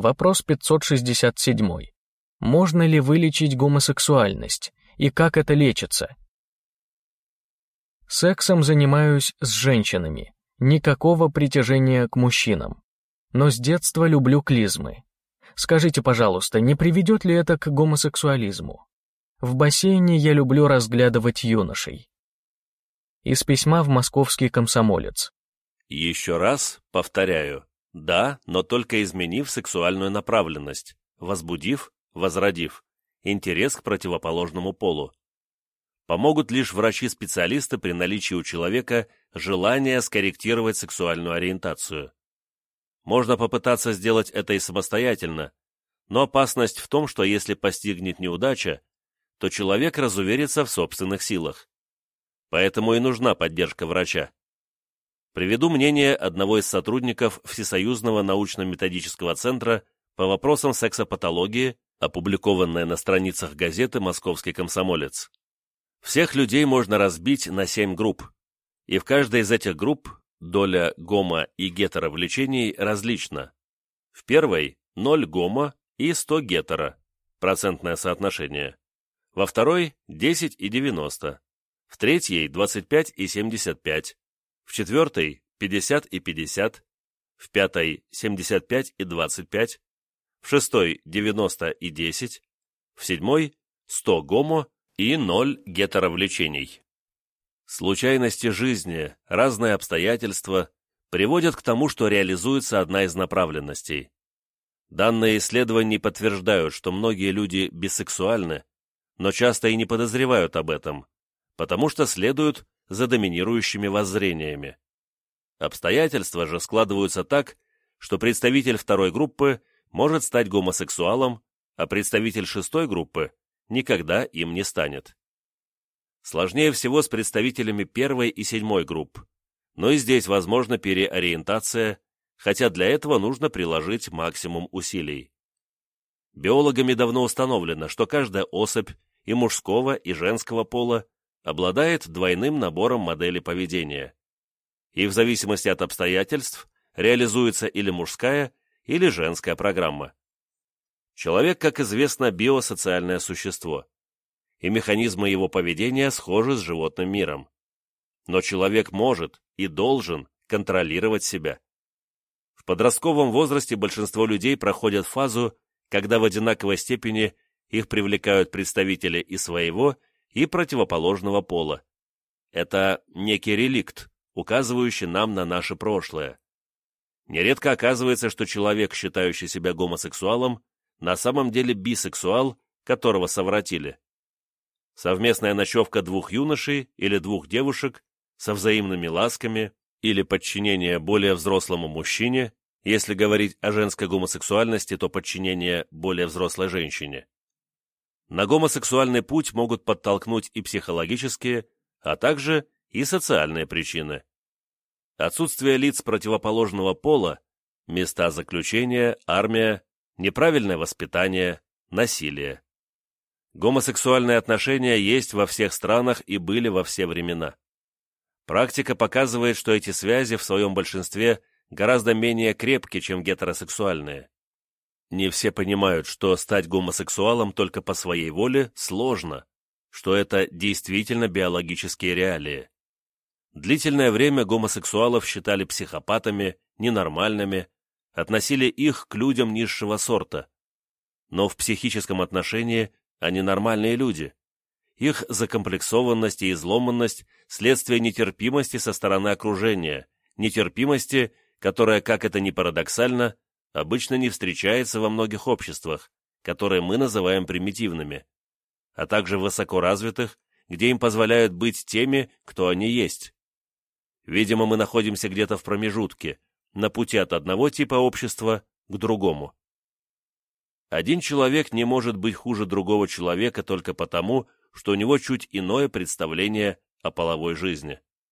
Вопрос 567. Можно ли вылечить гомосексуальность? И как это лечится? Сексом занимаюсь с женщинами. Никакого притяжения к мужчинам. Но с детства люблю клизмы. Скажите, пожалуйста, не приведет ли это к гомосексуализму? В бассейне я люблю разглядывать юношей. Из письма в московский комсомолец. Еще раз повторяю. Да, но только изменив сексуальную направленность, возбудив, возродив интерес к противоположному полу. Помогут лишь врачи-специалисты при наличии у человека желания скорректировать сексуальную ориентацию. Можно попытаться сделать это и самостоятельно, но опасность в том, что если постигнет неудача, то человек разуверится в собственных силах. Поэтому и нужна поддержка врача. Приведу мнение одного из сотрудников Всесоюзного научно-методического центра по вопросам сексопатологии, опубликованное на страницах газеты «Московский комсомолец». Всех людей можно разбить на семь групп, и в каждой из этих групп доля гомо- и гетеровлечений различна. В первой – 0 гомо и 100 гетеро, процентное соотношение. Во второй – 10 и 90. В третьей – 25 и 75. В четвертой – 50 и 50. В пятой – 75 и 25. В шестой – 90 и 10. В седьмой – 100 гомо и ноль гетеровлечений. Случайности жизни, разные обстоятельства приводят к тому, что реализуется одна из направленностей. Данные исследований подтверждают, что многие люди бисексуальны, но часто и не подозревают об этом, потому что следуют за доминирующими воззрениями. Обстоятельства же складываются так, что представитель второй группы может стать гомосексуалом, а представитель шестой группы никогда им не станет. Сложнее всего с представителями первой и седьмой групп, но и здесь возможна переориентация, хотя для этого нужно приложить максимум усилий. Биологами давно установлено, что каждая особь и мужского, и женского пола обладает двойным набором моделей поведения. И в зависимости от обстоятельств реализуется или мужская, или женская программа. Человек, как известно, биосоциальное существо, и механизмы его поведения схожи с животным миром. Но человек может и должен контролировать себя. В подростковом возрасте большинство людей проходят фазу, когда в одинаковой степени их привлекают представители и своего, и противоположного пола. Это некий реликт, указывающий нам на наше прошлое. Нередко оказывается, что человек, считающий себя гомосексуалом, на самом деле бисексуал, которого совратили. Совместная ночевка двух юношей или двух девушек со взаимными ласками или подчинение более взрослому мужчине, если говорить о женской гомосексуальности, то подчинение более взрослой женщине. На гомосексуальный путь могут подтолкнуть и психологические, а также и социальные причины. Отсутствие лиц противоположного пола, места заключения, армия, неправильное воспитание, насилие. Гомосексуальные отношения есть во всех странах и были во все времена. Практика показывает, что эти связи в своем большинстве гораздо менее крепкие, чем гетеросексуальные. Не все понимают, что стать гомосексуалом только по своей воле сложно, что это действительно биологические реалии. Длительное время гомосексуалов считали психопатами, ненормальными, относили их к людям низшего сорта. Но в психическом отношении они нормальные люди. Их закомплексованность и изломанность – следствие нетерпимости со стороны окружения, нетерпимости, которая, как это ни парадоксально, обычно не встречается во многих обществах, которые мы называем примитивными, а также высокоразвитых, где им позволяют быть теми, кто они есть. Видимо, мы находимся где-то в промежутке, на пути от одного типа общества к другому. Один человек не может быть хуже другого человека только потому, что у него чуть иное представление о половой жизни.